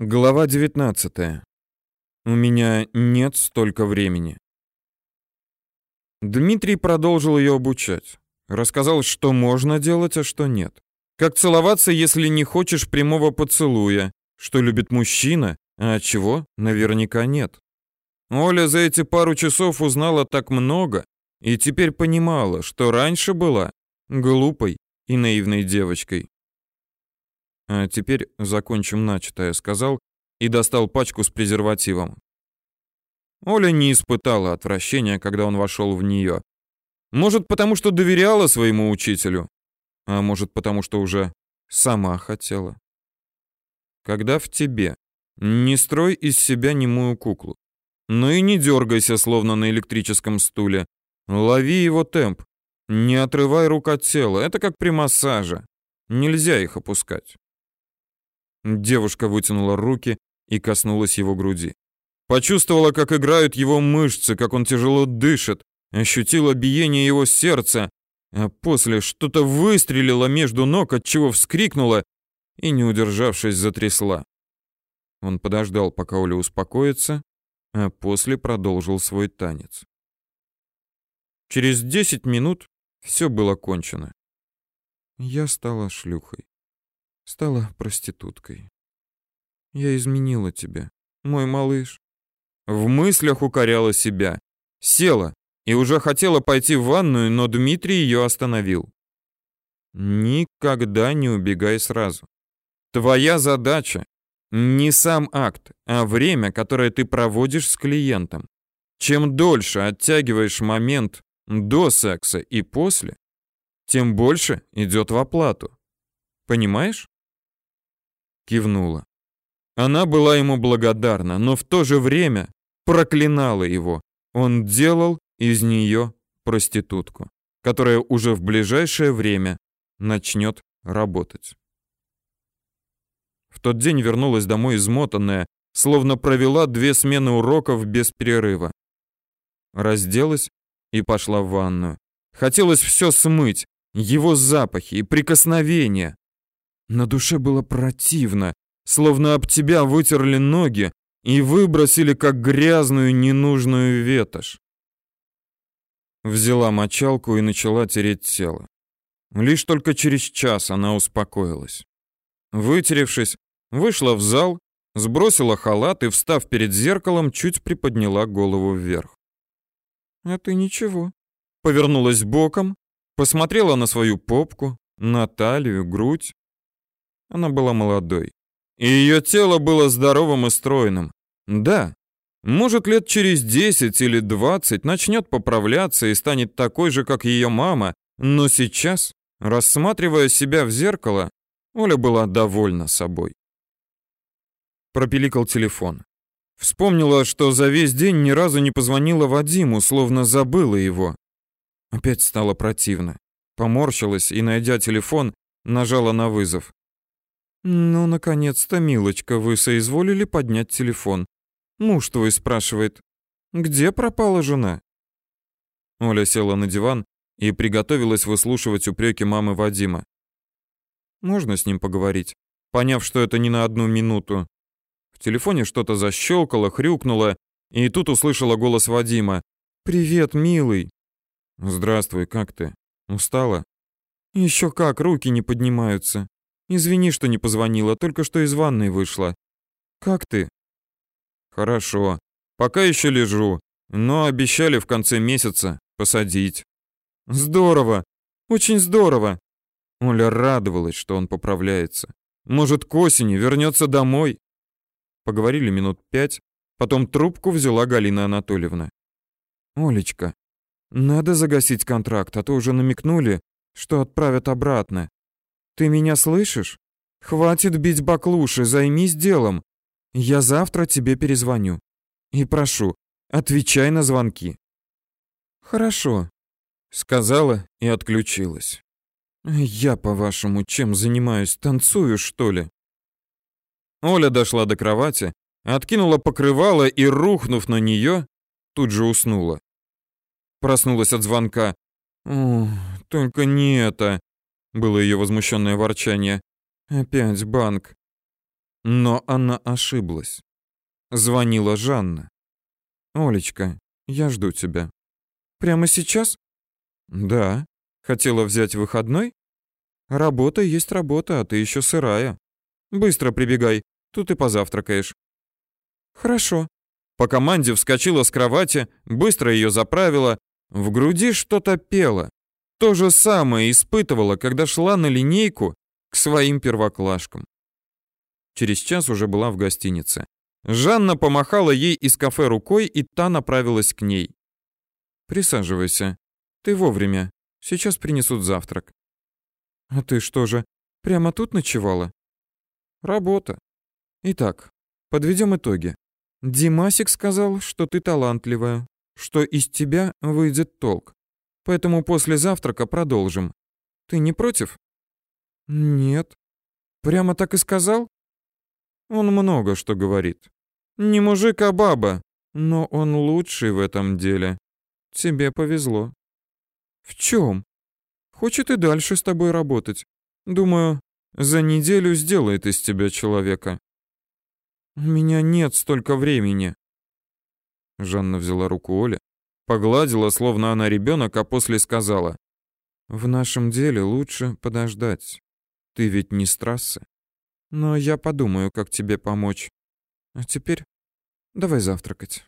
Глава 19. У меня нет столько времени. Дмитрий продолжил ее обучать. Рассказал, что можно делать, а что нет. Как целоваться, если не хочешь прямого поцелуя, что любит мужчина, а чего наверняка нет. Оля за эти пару часов узнала так много и теперь понимала, что раньше была глупой и наивной девочкой. А теперь закончим начатое, сказал и достал пачку с презервативом. Оля не испытала отвращения, когда он вошел в нее. Может, потому что доверяла своему учителю, а может, потому что уже сама хотела. Когда в тебе, не строй из себя немую куклу. Но и не дергайся, словно на электрическом стуле. Лови его темп. Не отрывай рук от тела. Это как при массаже. Нельзя их опускать. Девушка вытянула руки и коснулась его груди. Почувствовала, как играют его мышцы, как он тяжело дышит, ощутила биение его сердца, а после что-то выстрелило между ног, от чего вскрикнула и, не удержавшись, затрясла. Он подождал, пока Оля успокоится, а после продолжил свой танец. Через десять минут все было кончено. Я стала шлюхой. Стала проституткой. Я изменила тебя, мой малыш. В мыслях укоряла себя. Села и уже хотела пойти в ванную, но Дмитрий ее остановил. Никогда не убегай сразу. Твоя задача не сам акт, а время, которое ты проводишь с клиентом. Чем дольше оттягиваешь момент до секса и после, тем больше идет в оплату. Понимаешь? Кивнула. Она была ему благодарна, но в то же время проклинала его. Он делал из нее проститутку, которая уже в ближайшее время начнет работать. В тот день вернулась домой измотанная, словно провела две смены уроков без перерыва. Разделась и пошла в ванную. Хотелось все смыть, его запахи и прикосновения. На душе было противно, словно об тебя вытерли ноги и выбросили как грязную ненужную ветошь. Взяла мочалку и начала тереть тело. Лишь только через час она успокоилась. Вытеревшись, вышла в зал, сбросила халат и, встав перед зеркалом, чуть приподняла голову вверх. «А ты ничего». Повернулась боком, посмотрела на свою попку, на талию, грудь. Она была молодой. И ее тело было здоровым и стройным. Да, может, лет через 10 или 20 начнет поправляться и станет такой же, как ее мама, но сейчас, рассматривая себя в зеркало, Оля была довольна собой. Пропиликал телефон. Вспомнила, что за весь день ни разу не позвонила Вадиму, словно забыла его. Опять стало противно. Поморщилась и, найдя телефон, нажала на вызов. «Ну, наконец-то, милочка, вы соизволили поднять телефон. Муж твой спрашивает, где пропала жена?» Оля села на диван и приготовилась выслушивать упреки мамы Вадима. «Можно с ним поговорить?» Поняв, что это не на одну минуту. В телефоне что-то защелкало, хрюкнуло, и тут услышала голос Вадима. «Привет, милый!» «Здравствуй, как ты? Устала?» «Еще как, руки не поднимаются. Извини, что не позвонила, только что из ванной вышла. Как ты? Хорошо. Пока еще лежу, но обещали в конце месяца посадить. Здорово. Очень здорово. Оля радовалась, что он поправляется. Может, к осени вернется домой. Поговорили минут пять, потом трубку взяла Галина Анатольевна. Олечка, надо загасить контракт, а то уже намекнули, что отправят обратно. Ты меня слышишь? Хватит бить баклуши, займись делом. Я завтра тебе перезвоню. И прошу, отвечай на звонки. Хорошо, сказала и отключилась. Я, по-вашему, чем занимаюсь? Танцую, что ли? Оля дошла до кровати, откинула покрывало и, рухнув на нее, тут же уснула. Проснулась от звонка. О, только не это было ее возмущенное ворчание. Опять банк. Но она ошиблась. Звонила Жанна. «Олечка, я жду тебя». «Прямо сейчас?» «Да. Хотела взять выходной?» «Работа есть работа, а ты еще сырая. Быстро прибегай, тут и позавтракаешь». «Хорошо». По команде вскочила с кровати, быстро ее заправила, в груди что-то пело. То же самое испытывала, когда шла на линейку к своим первоклашкам. Через час уже была в гостинице. Жанна помахала ей из кафе рукой, и та направилась к ней. «Присаживайся. Ты вовремя. Сейчас принесут завтрак». «А ты что же, прямо тут ночевала?» «Работа. Итак, подведем итоги. Димасик сказал, что ты талантливая, что из тебя выйдет толк. Поэтому после завтрака продолжим. Ты не против? Нет. Прямо так и сказал? Он много что говорит. Не мужик, а баба. Но он лучший в этом деле. Тебе повезло. В чем? Хочет и дальше с тобой работать. Думаю, за неделю сделает из тебя человека. У меня нет столько времени. Жанна взяла руку Оли, Погладила, словно она ребенок, а после сказала. «В нашем деле лучше подождать. Ты ведь не с трассы. Но я подумаю, как тебе помочь. А теперь давай завтракать».